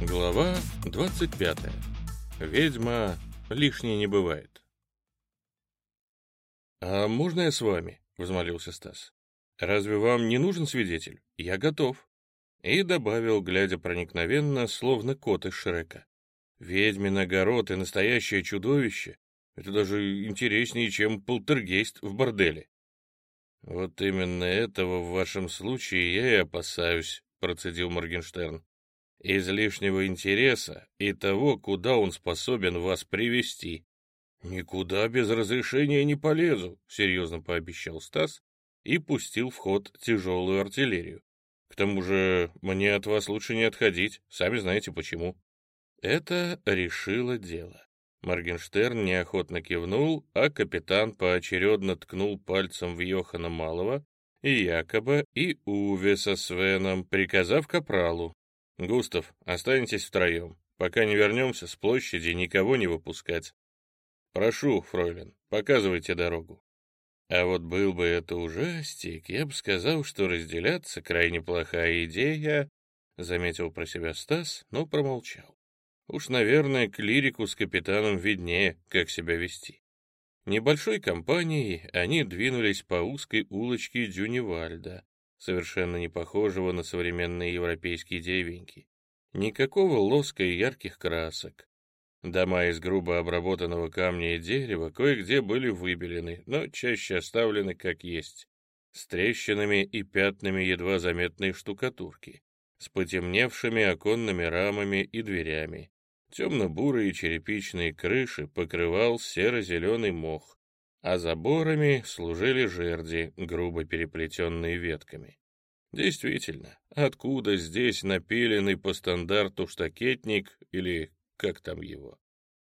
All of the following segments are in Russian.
Глава 25. Ведьма лишней не бывает. «А можно я с вами?» — взмолился Стас. «Разве вам не нужен свидетель? Я готов». И добавил, глядя проникновенно, словно кот из Шрека. «Ведьмин огород и настоящее чудовище — это даже интереснее, чем полтергейст в борделе». «Вот именно этого в вашем случае я и опасаюсь», — процедил Моргенштерн излишнего интереса и того, куда он способен вас привести. «Никуда без разрешения не полезу», — серьезно пообещал Стас и пустил в ход тяжелую артиллерию. «К тому же мне от вас лучше не отходить, сами знаете почему». Это решило дело. Моргенштерн неохотно кивнул, а капитан поочередно ткнул пальцем в Йохана Малого и Якоба и Уве со Свеном, приказав капралу «Густав, останетесь втроем. Пока не вернемся, с площади никого не выпускать. Прошу, фройлен, показывайте дорогу». А вот был бы это ужастик, я бы сказал, что разделяться крайне плохая идея, заметил про себя Стас, но промолчал. Уж, наверное, клирику с капитаном виднее, как себя вести. Небольшой компанией они двинулись по узкой улочке Дюнивальда, совершенно не похожего на современные европейские деревеньки. Никакого лоска и ярких красок. Дома из грубо обработанного камня и дерева кое-где были выбелены, но чаще оставлены как есть, с трещинами и пятнами едва заметной штукатурки, с потемневшими оконными рамами и дверями. Темно-бурые черепичные крыши покрывал серо-зеленый мох, а заборами служили жерди, грубо переплетенные ветками. Действительно, откуда здесь напиленный по стандарту штакетник или как там его?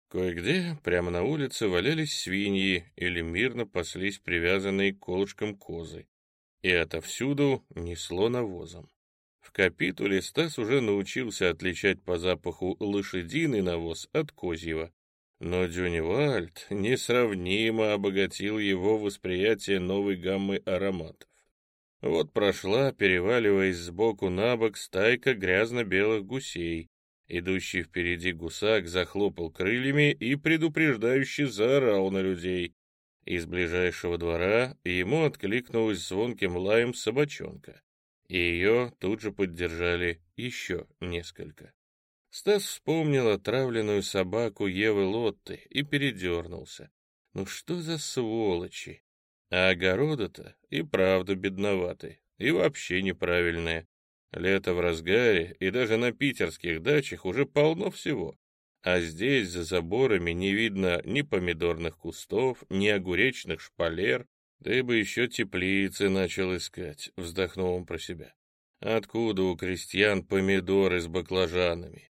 Кое-где прямо на улице валялись свиньи или мирно паслись привязанные к колышкам козы, и отовсюду несло навозом. В капитуле Стас уже научился отличать по запаху лошадиный навоз от козьего, но Дюнивальд несравнимо обогатил его восприятие новой гаммы ароматов. Вот прошла, переваливаясь сбоку на бок, стайка грязно-белых гусей. Идущий впереди гусак захлопал крыльями и предупреждающе заорал на людей. Из ближайшего двора ему откликнулась звонким лаем собачонка, и ее тут же поддержали еще несколько. Стас вспомнил отравленную собаку Евы Лотты и передернулся. Ну что за сволочи? А огорода-то и правда бедноваты, и вообще неправильные. Лето в разгаре, и даже на питерских дачах уже полно всего. А здесь за заборами не видно ни помидорных кустов, ни огуречных шпалер. Ты бы еще теплицы начал искать, вздохнул он про себя. Откуда у крестьян помидоры с баклажанами?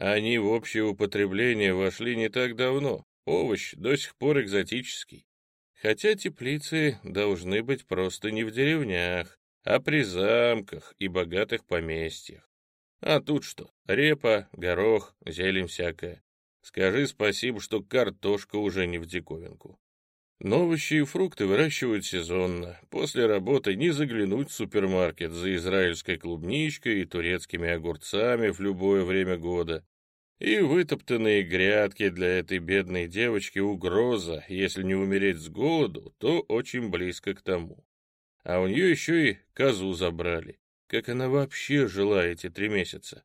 Они в общее употребление вошли не так давно. Овощ до сих пор экзотический. Хотя теплицы должны быть просто не в деревнях, а при замках и богатых поместьях. А тут что? Репа, горох, зелень всякая. Скажи спасибо, что картошка уже не в диковинку. Но овощи и фрукты выращивают сезонно. После работы не заглянуть в супермаркет за израильской клубничкой и турецкими огурцами в любое время года. И вытоптанные грядки для этой бедной девочки угроза, если не умереть с голоду, то очень близко к тому. А у нее еще и козу забрали. Как она вообще жила эти три месяца?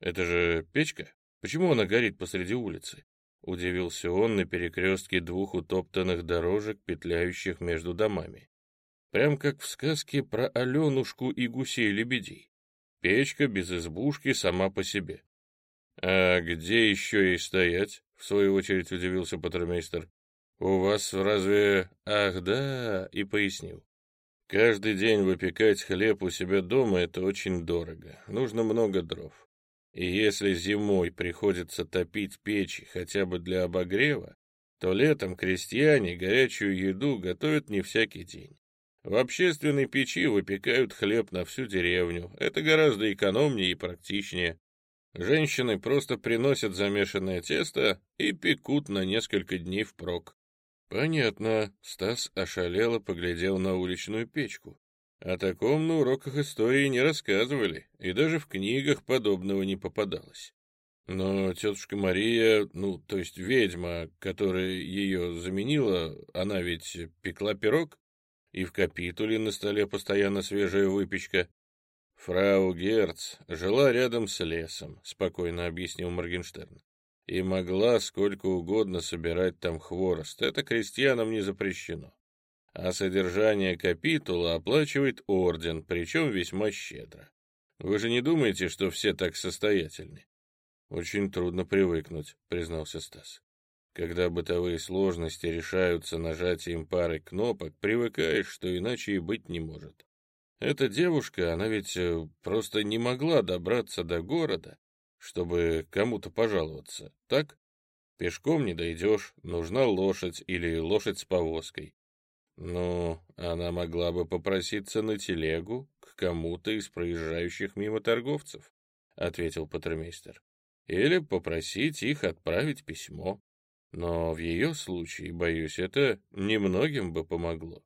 Это же печка? Почему она горит посреди улицы? Удивился он на перекрестке двух утоптанных дорожек, петляющих между домами. Прям как в сказке про Аленушку и гусей-лебедей. Печка без избушки сама по себе. «А где еще ей стоять?» — в свою очередь удивился патрульмейстер. «У вас разве...» «Ах, да!» — и пояснил. «Каждый день выпекать хлеб у себя дома — это очень дорого. Нужно много дров. И если зимой приходится топить печи хотя бы для обогрева, то летом крестьяне горячую еду готовят не всякий день. В общественной печи выпекают хлеб на всю деревню. Это гораздо экономнее и практичнее. Женщины просто приносят замешанное тесто и пекут на несколько дней впрок. Понятно, Стас ошалело поглядел на уличную печку. О таком на уроках истории не рассказывали, и даже в книгах подобного не попадалось. Но тетушка Мария, ну, то есть ведьма, которая ее заменила, она ведь пекла пирог, и в капитуле на столе постоянно свежая выпечка. Фрау Герц жила рядом с лесом, спокойно объяснил Моргенштерн, и могла сколько угодно собирать там хворост. Это крестьянам не запрещено. А содержание капитула оплачивает орден, причем весьма щедро. Вы же не думаете, что все так состоятельны? Очень трудно привыкнуть, признался Стас. Когда бытовые сложности решаются нажатием пары кнопок, привыкаешь, что иначе и быть не может. Эта девушка, она ведь э, просто не могла добраться до города, чтобы кому-то пожаловаться, так? Пешком не дойдешь, нужна лошадь или лошадь с повозкой. Ну, она могла бы попроситься на телегу к кому-то из проезжающих мимо торговцев, — ответил патрмейстер. Или попросить их отправить письмо. Но в ее случае, боюсь, это немногим бы помогло.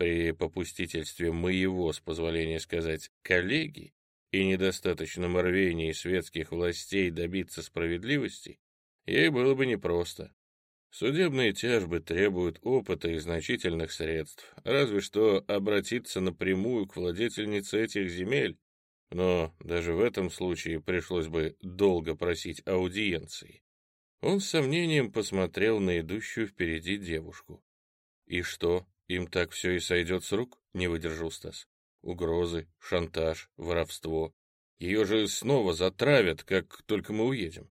При попустительстве моего, с позволения сказать, коллеги и недостаточном рвении светских властей добиться справедливости, ей было бы непросто. Судебные тяжбы требуют опыта и значительных средств, разве что обратиться напрямую к владетельнице этих земель, но даже в этом случае пришлось бы долго просить аудиенции. Он с сомнением посмотрел на идущую впереди девушку. И что, им так все и сойдет с рук? Не выдержал Стас. Угрозы, шантаж, воровство. Ее же снова затравят, как только мы уедем.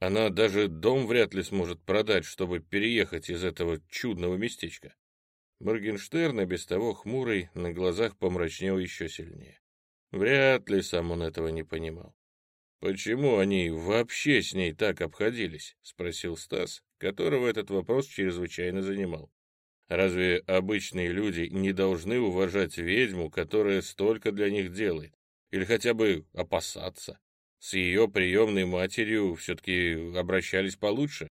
Она даже дом вряд ли сможет продать, чтобы переехать из этого чудного местечка. Моргенштерн, без того хмурый, на глазах помрачнел еще сильнее. Вряд ли сам он этого не понимал. «Почему они вообще с ней так обходились?» — спросил Стас, которого этот вопрос чрезвычайно занимал. Разве обычные люди не должны уважать ведьму, которая столько для них делает? Или хотя бы опасаться? С ее приемной матерью все-таки обращались получше.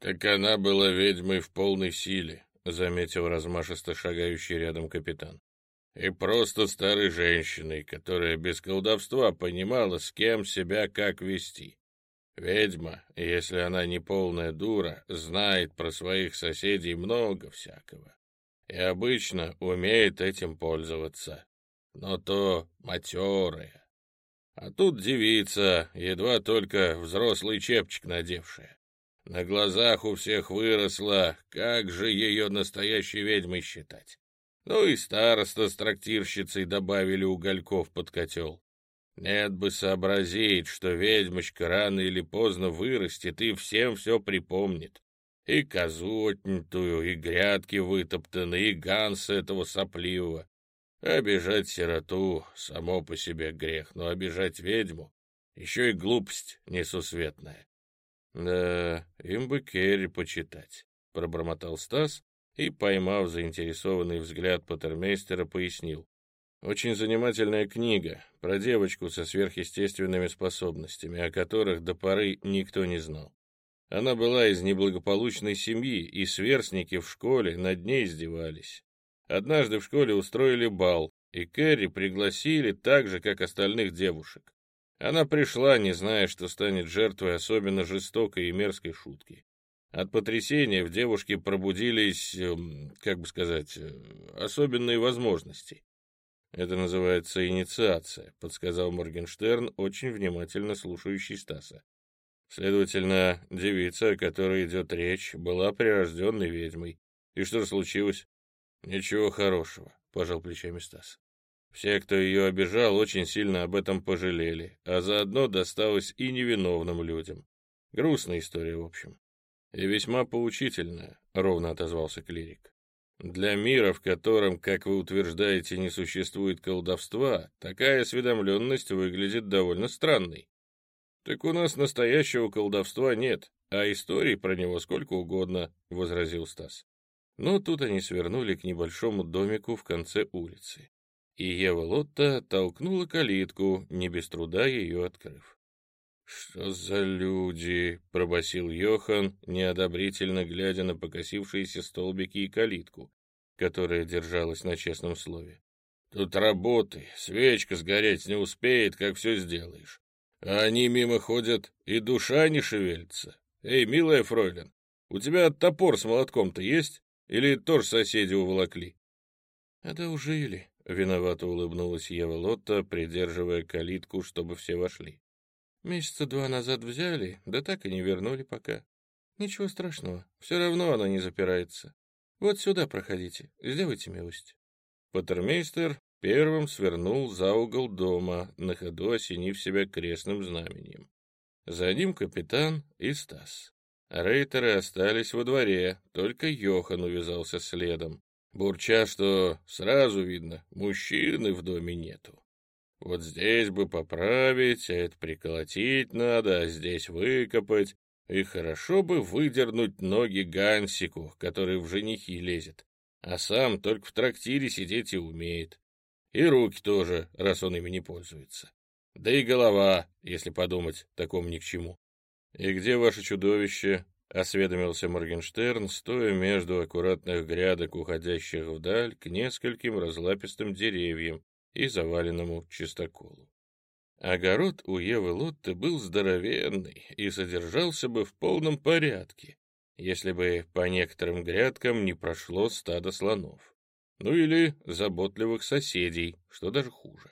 Так она была ведьмой в полной силе, заметил размашисто шагающий рядом капитан. И просто старой женщиной, которая без колдовства понимала, с кем себя как вести. Ведьма, если она не полная дура, знает про своих соседей много всякого. И обычно умеет этим пользоваться. Но то матерая. А тут девица, едва только взрослый чепчик надевшая. На глазах у всех выросла, как же ее настоящей ведьмой считать. Ну и староста с трактирщицей добавили угольков под котел. Нет бы сообразить, что ведьмочка рано или поздно вырастет и всем все припомнит. И козу отнятую, и грядки вытоптаны, и ганса этого сопливого. Обижать сироту — само по себе грех, но обижать ведьму — еще и глупость несусветная. — Да, им бы Керри почитать, — пробормотал Стас и, поймав заинтересованный взгляд Патермейстера, пояснил. Очень занимательная книга про девочку со сверхъестественными способностями, о которых до поры никто не знал. Она была из неблагополучной семьи, и сверстники в школе над ней издевались. Однажды в школе устроили бал, и Кэрри пригласили так же, как остальных девушек. Она пришла, не зная, что станет жертвой особенно жестокой и мерзкой шутки. От потрясения в девушке пробудились, эм, как бы сказать, э, особенные возможности. «Это называется инициация», — подсказал Моргенштерн, очень внимательно слушающий Стаса. Следовательно, девица, о которой идет речь, была прирожденной ведьмой. И что случилось? Ничего хорошего, пожал плечами Стас. Все, кто ее обижал, очень сильно об этом пожалели, а заодно досталось и невиновным людям. Грустная история, в общем. И весьма поучительная, ровно отозвался клирик. Для мира, в котором, как вы утверждаете, не существует колдовства, такая осведомленность выглядит довольно странной. Так у нас настоящего колдовства нет, а историй про него сколько угодно, — возразил Стас. Но тут они свернули к небольшому домику в конце улицы. И Ева Лотта толкнула калитку, не без труда ее открыв. «Что за люди?» — пробасил Йохан, неодобрительно глядя на покосившиеся столбики и калитку, которая держалась на честном слове. «Тут работы, свечка сгореть не успеет, как все сделаешь. А они мимо ходят, и душа не шевелится. Эй, милая фройлен, у тебя топор с молотком-то есть? Или тоже соседи уволокли?» «Одолжили», — виновато улыбнулась Ева Лотта, придерживая калитку, чтобы все вошли. «Месяца два назад взяли, да так и не вернули пока. Ничего страшного, все равно она не запирается. Вот сюда проходите, сделайте милость». Патермейстер первым свернул за угол дома, на ходу осенив себя крестным знаменем. За ним капитан и Стас. Рейтеры остались во дворе, только Йохан увязался следом, бурча, что сразу видно, мужчины в доме нету. Вот здесь бы поправить, а это приколотить надо, а здесь выкопать, и хорошо бы выдернуть ноги Гансику, который в женихи лезет, а сам только в трактире сидеть и умеет. И руки тоже, раз он ими не пользуется. Да и голова, если подумать, такому ни к чему. «И где ваше чудовище?» — осведомился Моргенштерн, стоя между аккуратных грядок, уходящих вдаль, к нескольким разлапистым деревьям и заваленному чистоколу. Огород у Евы Лотты был здоровенный и содержался бы в полном порядке, если бы по некоторым грядкам не прошло стадо слонов. Ну или заботливых соседей, что даже хуже.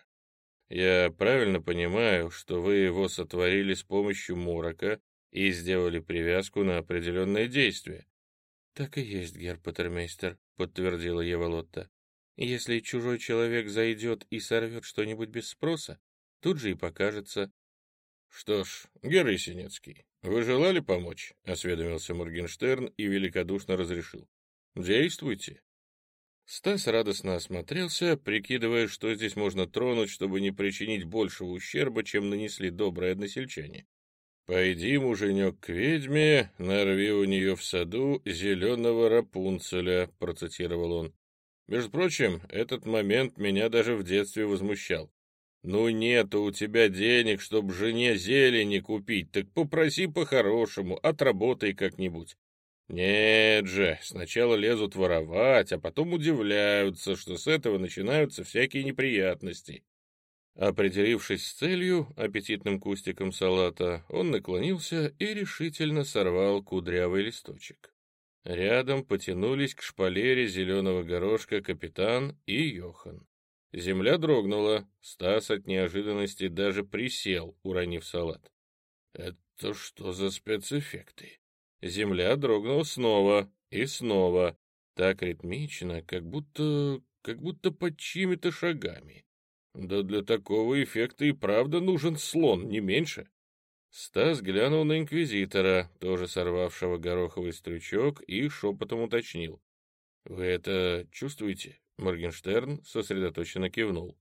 Я правильно понимаю, что вы его сотворили с помощью морока и сделали привязку на определенное действие? — Так и есть, герр Патермейстер, — подтвердила Еволотта. — Если чужой человек зайдет и сорвет что-нибудь без спроса, тут же и покажется. — Что ж, герр Есенецкий, вы желали помочь? — осведомился Моргенштерн и великодушно разрешил. — Действуйте. Стас радостно осмотрелся, прикидывая, что здесь можно тронуть, чтобы не причинить большего ущерба, чем нанесли добрые односельчане. «Пойди, муженек, к ведьме, нарви у нее в саду зеленого Рапунцеля», — процитировал он. «Между прочим, этот момент меня даже в детстве возмущал. Ну нету у тебя денег, чтобы жене зелени купить, так попроси по-хорошему, отработай как-нибудь. Нет же, сначала лезут воровать, а потом удивляются, что с этого начинаются всякие неприятности. Определившись с целью, аппетитным кустиком салата, он наклонился и решительно сорвал кудрявый листочек. Рядом потянулись к шпалере зеленого горошка капитан и Йохан. Земля дрогнула, Стас от неожиданности даже присел, уронив салат. «Это что за спецэффекты?» Земля дрогнула снова и снова, так ритмично, как будто... как будто под чьими-то шагами. Да для такого эффекта и правда нужен слон, не меньше. Стас глянул на инквизитора, тоже сорвавшего гороховый стручок, и шепотом уточнил. «Вы это чувствуете?» Моргенштерн сосредоточенно кивнул.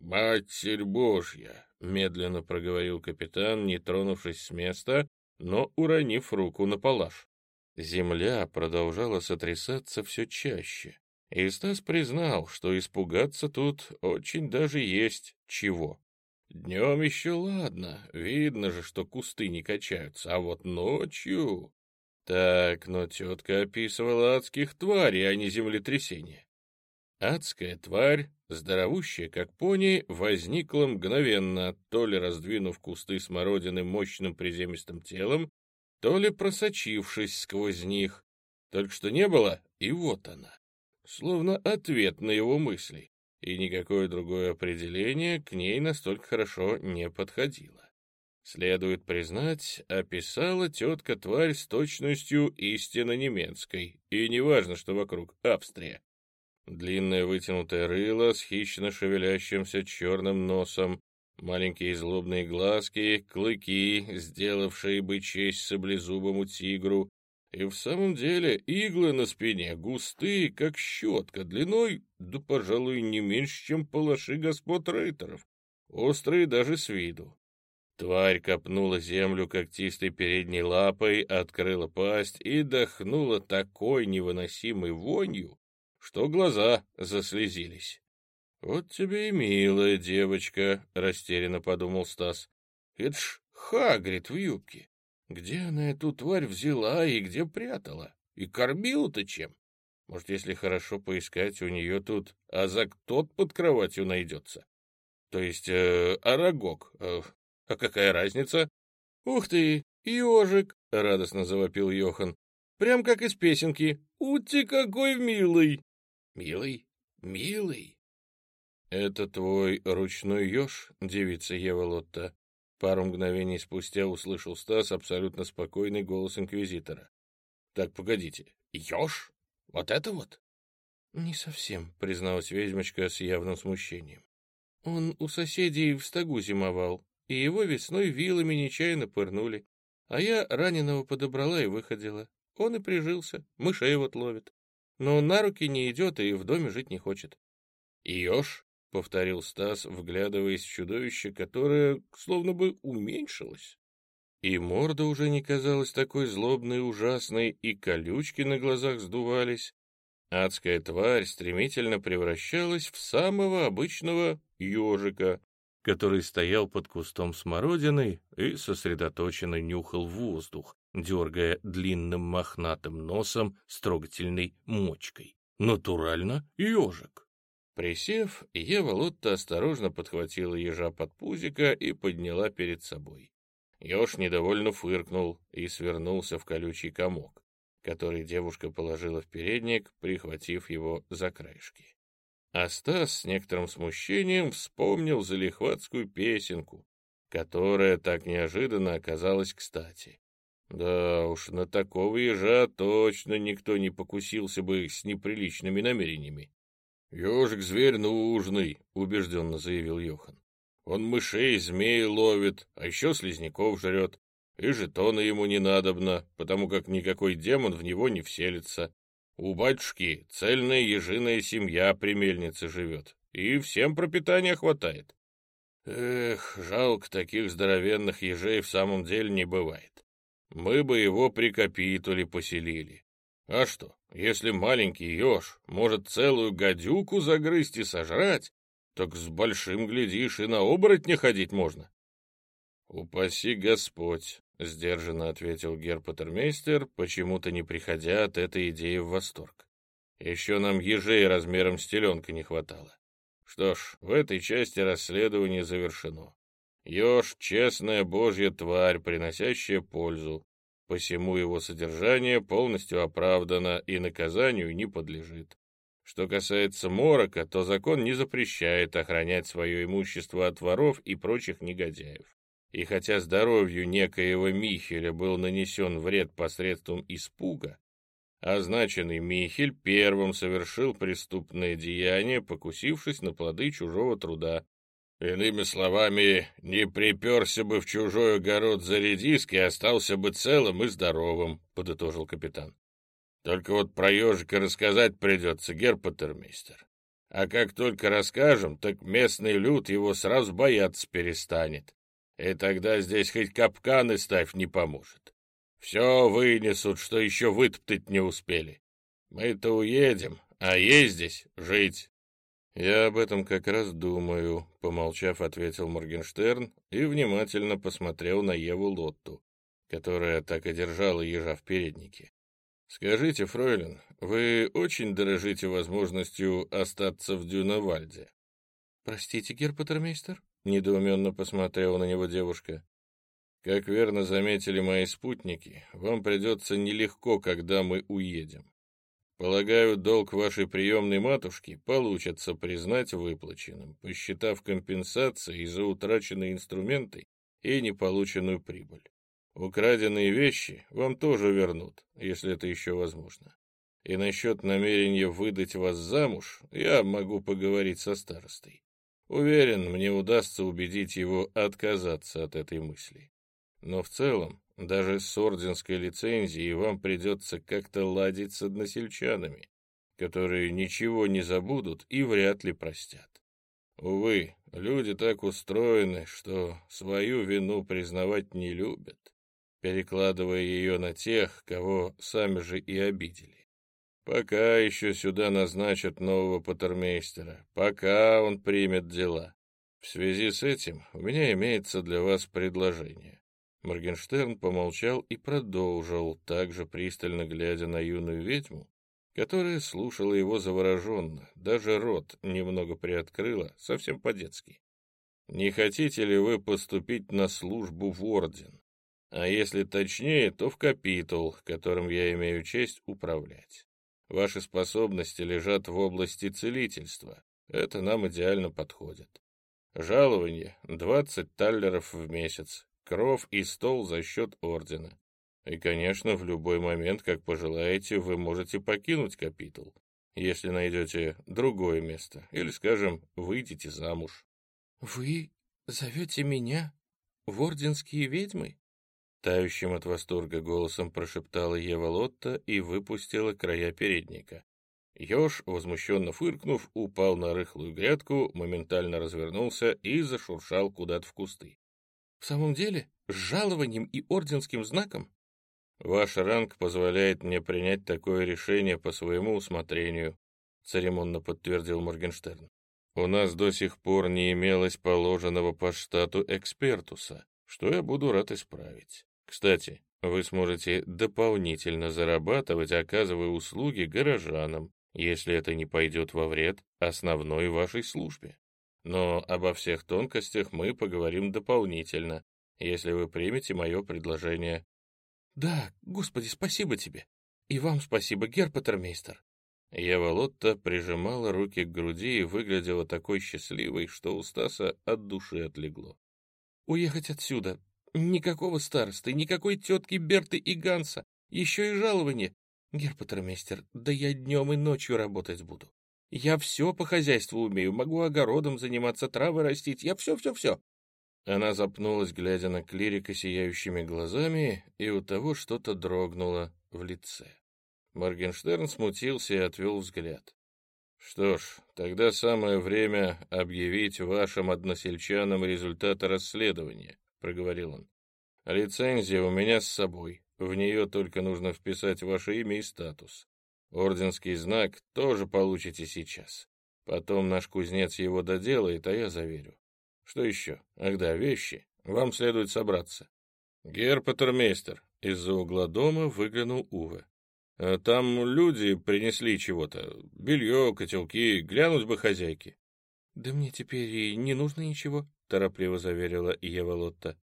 «Матерь Божья!» — медленно проговорил капитан, не тронувшись с места но уронив руку на палаш. Земля продолжала сотрясаться все чаще, и Стас признал, что испугаться тут очень даже есть чего. Днем еще ладно, видно же, что кусты не качаются, а вот ночью... Так, но тетка описывала адских тварей, а не землетрясения. Адская тварь, здоровущая как пони, возникла мгновенно, то ли раздвинув кусты смородины мощным приземистым телом, то ли просочившись сквозь них. Только что не было, и вот она. Словно ответ на его мысли, и никакое другое определение к ней настолько хорошо не подходило. Следует признать, описала тетка тварь с точностью истинно немецкой, и неважно, что вокруг Австрия. Длинное вытянутое рыло с хищно шевелящимся черным носом, маленькие злобные глазки, клыки, сделавшие бы честь саблезубому тигру, и в самом деле иглы на спине густые, как щетка, длиной, да, пожалуй, не меньше, чем палаши господ рейтеров, острые даже с виду. Тварь копнула землю когтистой передней лапой, открыла пасть и дохнула такой невыносимой вонью, что глаза заслезились. «Вот тебе и милая девочка», — растерянно подумал Стас. «Это ж Хагрид в юбке. Где она эту тварь взяла и где прятала? И кормила-то чем? Может, если хорошо поискать, у нее тут азак тот под кроватью найдется? То есть э, арагог, э, А какая разница? Ух ты, ежик, радостно завопил Йохан. Прям как из песенки. Ути какой милый. Милый? Милый? Это твой ручной еж, девица Ева Лотта? Пару мгновений спустя услышал Стас абсолютно спокойный голос инквизитора. Так, погодите, еж? Вот это вот? Не совсем, призналась ведьмочка с явным смущением. Он у соседей в стогу зимовал, и его весной вилами нечаянно пырнули. А я раненого подобрала и выходила. Он и прижился, мышей вот ловит. Но на руки не идет и в доме жить не хочет. «Еж?» — повторил Стас, вглядываясь в чудовище, которое словно бы уменьшилось. И морда уже не казалась такой злобной и ужасной, и колючки на глазах сдувались. Адская тварь стремительно превращалась в самого обычного ежика, который стоял под кустом смородины и сосредоточенно нюхал воздух, дергая длинным мохнатым носом с трогательной мочкой. Натурально ежик. Присев, Ева Лотта осторожно подхватила ежа под пузико и подняла перед собой. Еж недовольно фыркнул и свернулся в колючий комок, который девушка положила в передник, прихватив его за краешки. А Стас с некоторым смущением вспомнил залихватскую песенку, которая так неожиданно оказалась кстати. Да уж, на такого ежа точно никто не покусился бы с неприличными намерениями. «Ежик — зверь нужный», — убежденно заявил Йохан. «Он мышей, змей ловит, а еще слизняков жрет. И жетона ему не надобно, потому как никакой демон в него не вселится. У батюшки цельная ежиная семья при мельнице живет, и всем пропитания хватает. Эх, жалко, таких здоровенных ежей в самом деле не бывает. Мы бы его при капитуле поселили. А что, если маленький еж может целую гадюку загрызть и сожрать, так с большим, глядишь, и на оборотня ходить можно. Упаси Господь, — сдержанно ответил герпатермейстер, почему-то не приходя от этой идеи в восторг. «Еще нам ежей размером с теленка не хватало. Что ж, в этой части расследование завершено. Еж — честная божья тварь, приносящая пользу. Посему его содержание полностью оправдано и наказанию не подлежит. Что касается морока, то закон не запрещает охранять свое имущество от воров и прочих негодяев и хотя здоровью некоего Михеля был нанесен вред посредством испуга, означенный Михель первым совершил преступное деяние, покусившись на плоды чужого труда. Иными словами, не приперся бы в чужой огород за редиской и остался бы целым и здоровым, — подытожил капитан. Только вот про ежика рассказать придется, герпатермейстер. А как только расскажем, так местный люд его сразу бояться перестанет и тогда здесь хоть капканы ставь не поможет. Все вынесут, что еще вытоптать не успели. Мы-то уедем, а есть здесь жить. Я об этом как раз думаю, помолчав, ответил Моргенштерн и внимательно посмотрел на Еву Лотту, которая так и держала ежа в переднике. Скажите, фройлен, вы очень дорожите возможностью остаться в Дюнавальде? Простите, герпатермейстер? — недоуменно посмотрела на него девушка. «Как верно заметили мои спутники, вам придется нелегко, когда мы уедем. Полагаю, долг вашей приемной матушки получится признать выплаченным, посчитав компенсации за утраченные инструменты и неполученную прибыль. Украденные вещи вам тоже вернут, если это еще возможно. И насчет намерения выдать вас замуж я могу поговорить со старостой. Уверен, мне удастся убедить его отказаться от этой мысли. Но в целом, даже с орденской лицензией вам придется как-то ладить с односельчанами, которые ничего не забудут и вряд ли простят. Увы, люди так устроены, что свою вину признавать не любят, перекладывая ее на тех, кого сами же и обидели. Пока еще сюда назначат нового патермейстера, пока он примет дела. В связи с этим у меня имеется для вас предложение. Моргенштерн помолчал и продолжил, также пристально глядя на юную ведьму, которая слушала его завороженно, даже рот немного приоткрыла, совсем по-детски. Не хотите ли вы поступить на службу в орден? А если точнее, то в капитул, которым я имею честь управлять. Ваши способности лежат в области целительства. Это нам идеально подходит. Жалование — 20 таллеров в месяц, кров и стол за счет ордена. И, конечно, в любой момент, как пожелаете, вы можете покинуть капитул, если найдете другое место, или, скажем, выйдете замуж. «Вы зовете меня в орденские ведьмы?» Тающим от восторга голосом прошептала Ева Лотта и выпустила края передника. Ёж, возмущенно фыркнув, упал на рыхлую грядку, моментально развернулся и зашуршал куда-то в кусты. «В самом деле? С жалованием и орденским знаком?» «Ваш ранг позволяет мне принять такое решение по своему усмотрению», церемонно подтвердил Моргенштерн. «У нас до сих пор не имелось положенного по штату экспертуса, что я буду рад исправить. Кстати, вы сможете дополнительно зарабатывать, оказывая услуги горожанам, если это не пойдет во вред основной вашей службе. Но обо всех тонкостях мы поговорим дополнительно, если вы примете мое предложение. Да, господи, спасибо тебе. И вам спасибо, герпатермейстер. Ева Лотта прижимала руки к груди и выглядела такой счастливой, что у Стаса от души отлегло. «Уехать отсюда, Никакого старосты, никакой тетки Берты и Ганса, еще и жалование. Герпатермейстер, да я днем и ночью работать буду. Я все по хозяйству умею, могу огородом заниматься, травы растить, я все-все-все. Она запнулась, глядя на клирика сияющими глазами, и у того что-то дрогнуло в лице. Моргенштерн смутился и отвел взгляд. «Что ж, тогда самое время объявить вашим односельчанам результаты расследования проговорил он. «Лицензия у меня с собой. В нее только нужно вписать ваше имя и статус. Орденский знак тоже получите сейчас. Потом наш кузнец его доделает, а я заверю. Что еще? Ах да, вещи. Вам следует собраться». «Герпатермейстер!» Из-за угла дома выглянул Уве. «А «Там люди принесли чего-то. Белье, котелки. Глянуть бы хозяйки». «Да мне теперь и не нужно ничего», — торопливо заверила Ева Лотта.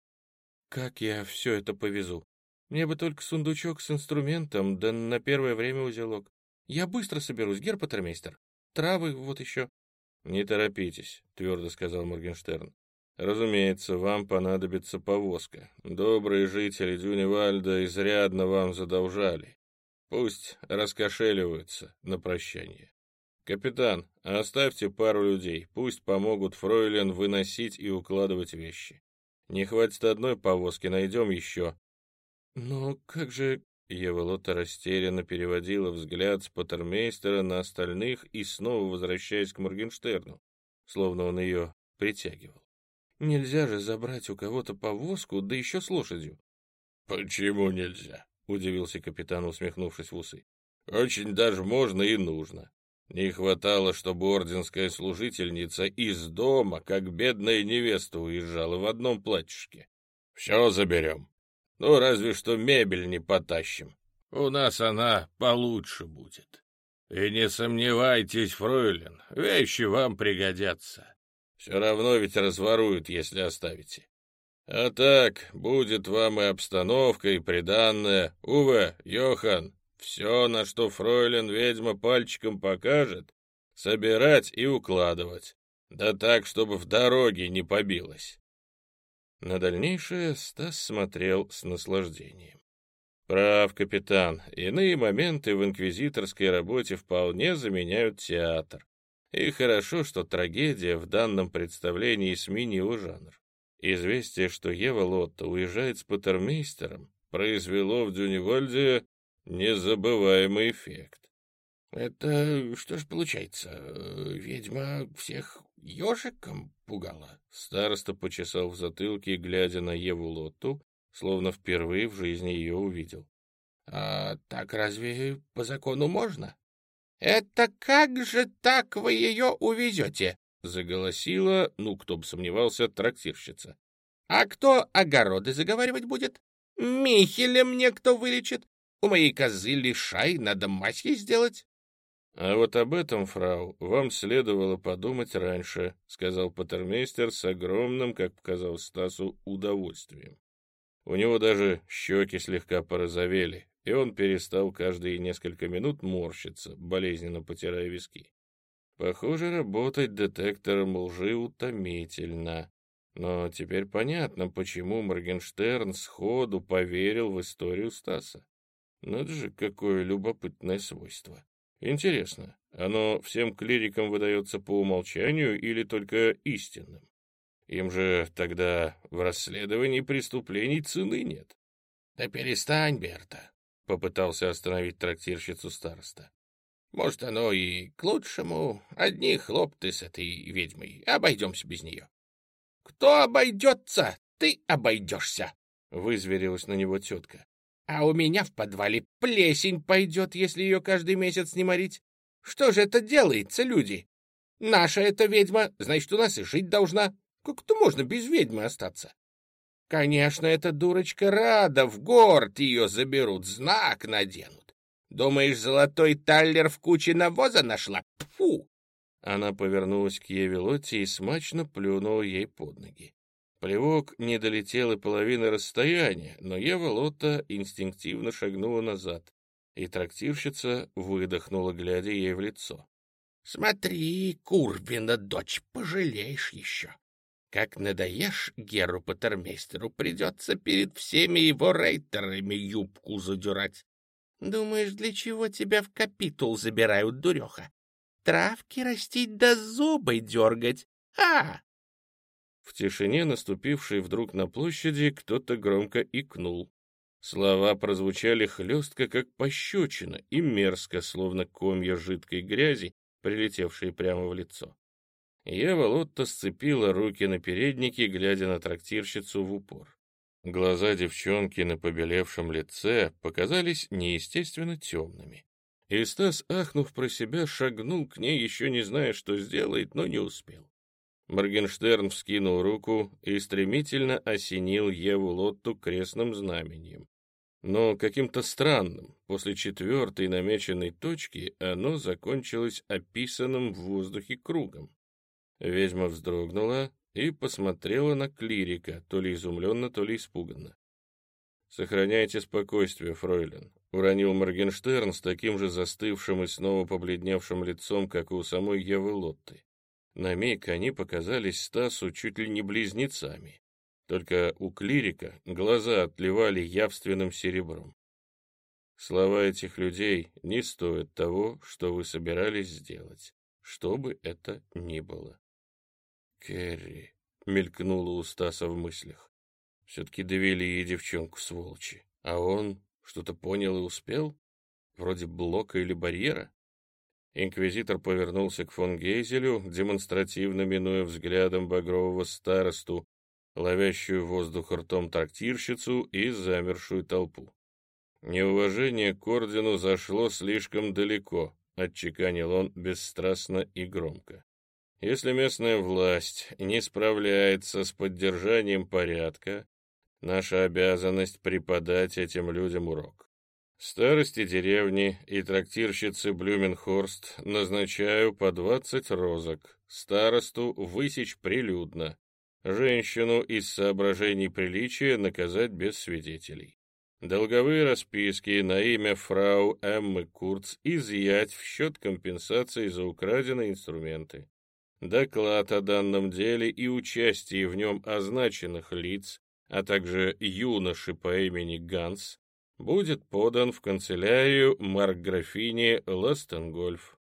«Как я все это повезу? Мне бы только сундучок с инструментом, да на первое время узелок. Я быстро соберусь, герпатермейстер. Травы вот еще». «Не торопитесь», — твердо сказал Моргенштерн. «Разумеется, вам понадобится повозка. Добрые жители Дюневальда изрядно вам задолжали. Пусть раскошеливаются на прощание. «Капитан, оставьте пару людей, пусть помогут фройлен выносить и укладывать вещи. Не хватит одной повозки, найдем еще». «Но как же...» Ева Лота растерянно переводила взгляд с Паттермейстера на остальных и снова возвращаясь к Моргенштерну, словно он ее притягивал. «Нельзя же забрать у кого-то повозку, да еще с лошадью». «Почему нельзя?» — удивился капитан, усмехнувшись в усы. «Очень даже можно и нужно. Не хватало, чтобы орденская служительница из дома, как бедная невеста, уезжала в одном платьишке. Все заберем. Ну, разве что мебель не потащим. У нас она получше будет. И не сомневайтесь, фройлен, вещи вам пригодятся. Все равно ведь разворуют, если оставите. А так, будет вам и обстановка, и приданное. Уве, Йохан, все, на что фройлен ведьма пальчиком покажет, собирать и укладывать. Да так, чтобы в дороге не побилось. На дальнейшее Стас смотрел с наслаждением. Прав, капитан, иные моменты в инквизиторской работе вполне заменяют театр. И хорошо, что трагедия в данном представлении сменила жанр. Известие, что Ева Лотта уезжает с патермейстером, произвело в Дюневольде Незабываемый эффект. Это что ж получается? Ведьма всех ежиком пугала? Староста почесал в затылке, глядя на Еву Лотту, словно впервые в жизни ее увидел. А так разве по закону можно? Это как же так вы ее увезете? Заголосила, ну, кто бы сомневался, трактирщица. А кто огороды заговаривать будет? Михеля мне кто вылечит? У моей козы лишай, надо мазь сделать. «А вот об этом, фрау, вам следовало подумать раньше», — сказал патермейстер с огромным, как показал Стасу, удовольствием. У него даже щеки слегка порозовели, и он перестал каждые несколько минут морщиться, болезненно потирая виски. Похоже, работать детектором лжи утомительно. Но теперь понятно, почему Моргенштерн сходу поверил в историю Стаса. Надо же, какое любопытное свойство. Интересно, оно всем клирикам выдается по умолчанию или только истинным? Им же тогда в расследовании преступлений цены нет. — Да перестань, Берта, — попытался остановить трактирщицу староста. — Может, оно и к лучшему. Одни хлопты с этой ведьмой. Обойдемся без нее. — Кто обойдется? Ты обойдешься, — вызверилась на него тетка. А у меня в подвале плесень пойдет, если ее каждый месяц не морить. Что же это делается, люди? Наша эта ведьма, значит, у нас и жить должна. Как-то можно без ведьмы остаться. Конечно, эта дурочка рада, в город ее заберут, знак наденут. Думаешь, золотой таллер в куче навоза нашла? Фу! Она повернулась к Еве Лотте и смачно плюнула ей под ноги. Плевок не долетел и половины расстояния, но Ева Лотта инстинктивно шагнула назад, и трактирщица выдохнула, глядя ей в лицо. — Смотри, Курбина, дочь, пожалеешь еще. Как надоешь Геру Патермейстеру, придется перед всеми его рейтерами юбку задирать. Думаешь, для чего тебя в капитул забирают, дуреха? Травки растить да зубы дергать. А! В тишине, наступившей вдруг на площади, кто-то громко икнул. Слова прозвучали хлестко, как пощечина, и мерзко, словно комья жидкой грязи, прилетевшие прямо в лицо. Ева Лотта сцепила руки на переднике, глядя на трактирщицу в упор. Глаза девчонки на побелевшем лице показались неестественно темными. И Стас, ахнув про себя, шагнул к ней, еще не зная, что сделает, но не успел. Моргенштерн вскинул руку и стремительно осенил Еву Лотту крестным знамением. Но каким-то странным, после четвертой намеченной точки, оно закончилось описанным в воздухе кругом. Ведьма вздрогнула и посмотрела на клирика, то ли изумленно, то ли испуганно. «Сохраняйте спокойствие, фройлен», — уронил Моргенштерн с таким же застывшим и снова побледневшим лицом, как и у самой Евы Лотты. На миг они показались Стасу чуть ли не близнецами. Только у клирика глаза отливали явственным серебром. Слова этих людей не стоят того, что вы собирались сделать, что бы это ни было. Кэрри, мелькнула у Стаса в мыслях. Все-таки довели ей девчонку, сволочи. А он что-то понял и успел? Вроде блока или барьера? Инквизитор повернулся к фон Гейзелю, демонстративно минуя взглядом багрового старосту, ловящую воздух ртом трактирщицу и замершую толпу. Неуважение к ордену зашло слишком далеко, отчеканил он бесстрастно и громко. Если местная власть не справляется с поддержанием порядка, наша обязанность преподать этим людям урок. Старости деревни и трактирщицы Блюменхорст назначаю по двадцать розок, старосту высечь прилюдно, женщину из соображений приличия наказать без свидетелей. Долговые расписки на имя фрау Эммы Курц изъять в счет компенсации за украденные инструменты. Доклад о данном деле и участии в нем означенных лиц, а также юноши по имени Ганс, будет подан в канцелярию маркграфини Ластенгольф.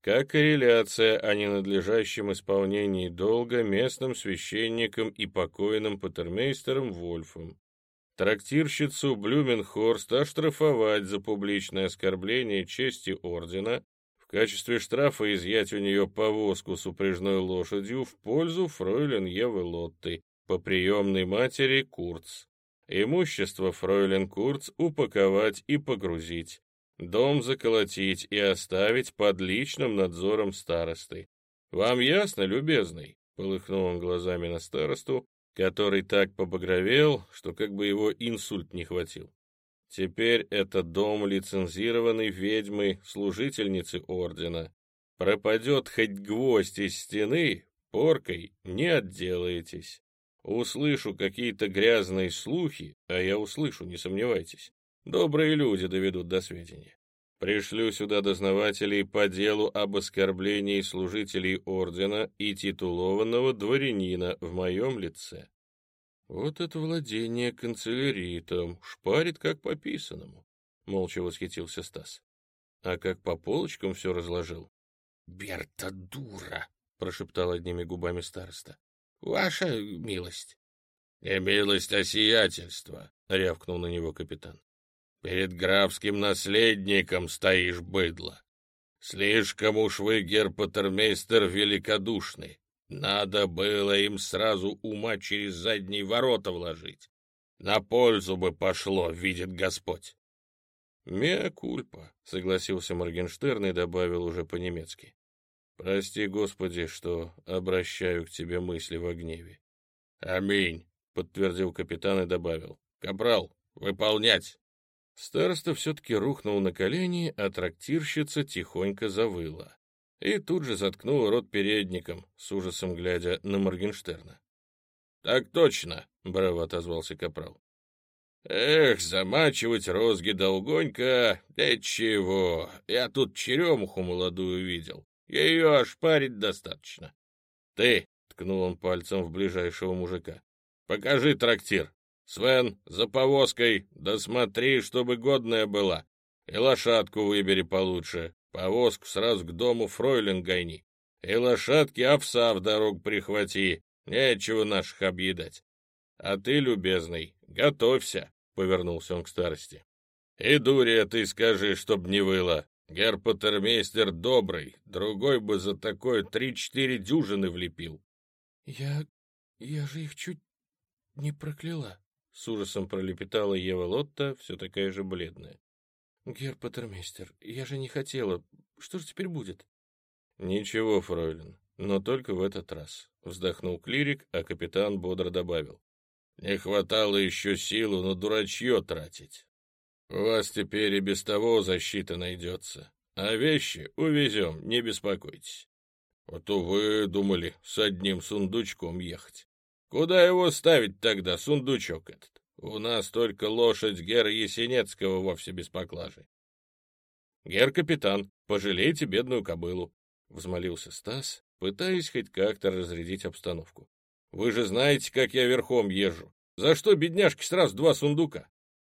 Как корреляция о ненадлежащем исполнении долга местным священникам и покойным патермейстером Вольфом. Трактирщицу Блюменхорст оштрафовать за публичное оскорбление чести ордена, в качестве штрафа изъять у нее повозку с упряжной лошадью в пользу фройлен Евы Лотты по приемной матери Курц. Имущество фройлен Курц упаковать и погрузить, дом заколотить и оставить под личным надзором старосты. Вам ясно, любезный? Полыхнул он глазами на старосту, который так побагровел, что как бы его инсульт не хватил. Теперь это дом лицензированной ведьмы, служительницы ордена. Пропадет хоть гвоздь из стены, поркой не отделаетесь. Услышу какие-то грязные слухи, а я услышу, не сомневайтесь. Добрые люди доведут до сведения. Пришлю сюда дознавателей по делу об оскорблении служителей ордена и титулованного дворянина в моем лице. Вот это владение канцеляритом, шпарит как по писанному, — молча восхитился Стас. А как по полочкам все разложил. — Берта дура, — прошептал одними губами староста. — Ваша милость. — Не милость, а сиятельство, — рявкнул на него капитан. — Перед графским наследником стоишь, быдло. Слишком уж вы, герпатермейстер, великодушный. Надо было им сразу ума через задние ворота вложить. На пользу бы пошло, видит Господь. «Меа кульпа», — согласился Моргенштерн и добавил уже по-немецки. «Прости, Господи, что обращаю к тебе мысли во гневе». «Аминь», — подтвердил капитан и добавил. «Капрал, выполнять!» Староста все-таки рухнул на колени, а трактирщица тихонько завыла и тут же заткнула рот передником, с ужасом глядя на Моргенштерна. — Так точно, — браво отозвался Капрал. — Эх, замачивать розги долгонько, да чего, я тут черемуху молодую видел, ее ошпарить достаточно. — Ты, — ткнул он пальцем в ближайшего мужика, — покажи трактир. Свен, за повозкой, да чтобы годная была, и лошадку выбери получше, Повозку сразу к дому фройлен гайни. И лошадки овса в дорогу прихвати. Нечего наших объедать. А ты, любезный, готовься, — повернулся он к старости. И дуре ты скажи, чтоб не выла. Герпатермейстер добрый, другой бы за такое три-четыре дюжины влепил. — Я... я же их чуть не прокляла, — с ужасом пролепетала Ева Лотта, все такая же бледная. Герпатермейстер, я же не хотела. Что же теперь будет? Ничего, фройлен, но только в этот раз. Вздохнул клирик, а капитан бодро добавил. Не хватало еще силу на дурачье тратить. У вас теперь и без того защита найдется. А вещи увезем, не беспокойтесь. А то вы думали с одним сундучком ехать. Куда его ставить тогда, сундучок этот? У нас только лошадь гера Есенецкого вовсе без поклажи. «Гер-капитан, пожалейте бедную кобылу», — взмолился Стас, пытаясь хоть как-то разрядить обстановку. «Вы же знаете, как я верхом езжу. За что бедняжки сразу два сундука?»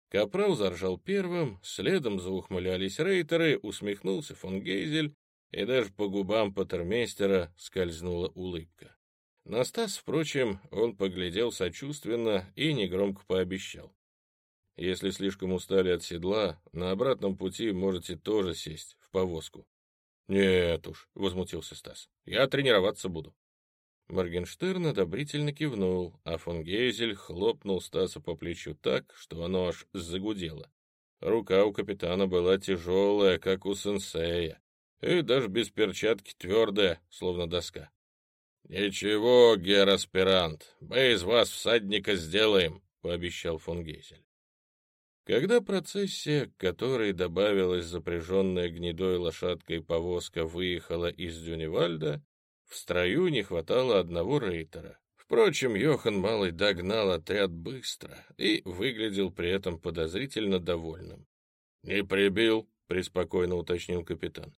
Капрал заржал первым, следом заухмылялись рейтеры, усмехнулся фон Гейзель, и даже по губам патермейстера скользнула улыбка. На Стас, впрочем, он поглядел сочувственно и негромко пообещал. «Если слишком устали от седла, на обратном пути можете тоже сесть в повозку». «Нет уж», — возмутился Стас, — «я тренироваться буду». Моргенштерн одобрительно кивнул, а фон Гейзель хлопнул Стаса по плечу так, что оно аж загудело. Рука у капитана была тяжелая, как у сенсея, и даже без перчатки твердая, словно доска. «Ничего, гер-аспирант, мы из вас всадника сделаем», — пообещал фон Гейсель. Когда процессия, к которой добавилась запряженная гнедой лошадкой повозка, выехала из Дюневальда, в строю не хватало одного рейтера. Впрочем, Йохан Малый догнал отряд быстро и выглядел при этом подозрительно довольным. «Не прибил?» — преспокойно уточнил капитан.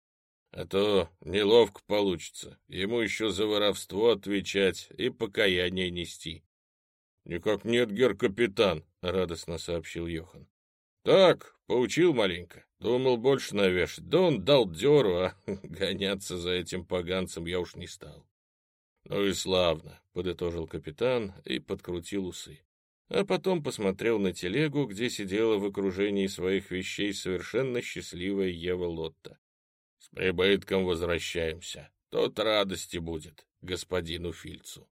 А то неловко получится. Ему еще за воровство отвечать и покаяние нести. — Никак нет, гер-капитан, — радостно сообщил Йохан. — Так, поучил маленько. Думал больше навешать. Да он дал дёру, а гоняться за этим поганцем я уж не стал. — Ну и славно, — подытожил капитан и подкрутил усы. А потом посмотрел на телегу, где сидела в окружении своих вещей совершенно счастливая Ева Лотта. С прибытком возвращаемся. Тот радости будет господину Фильцу.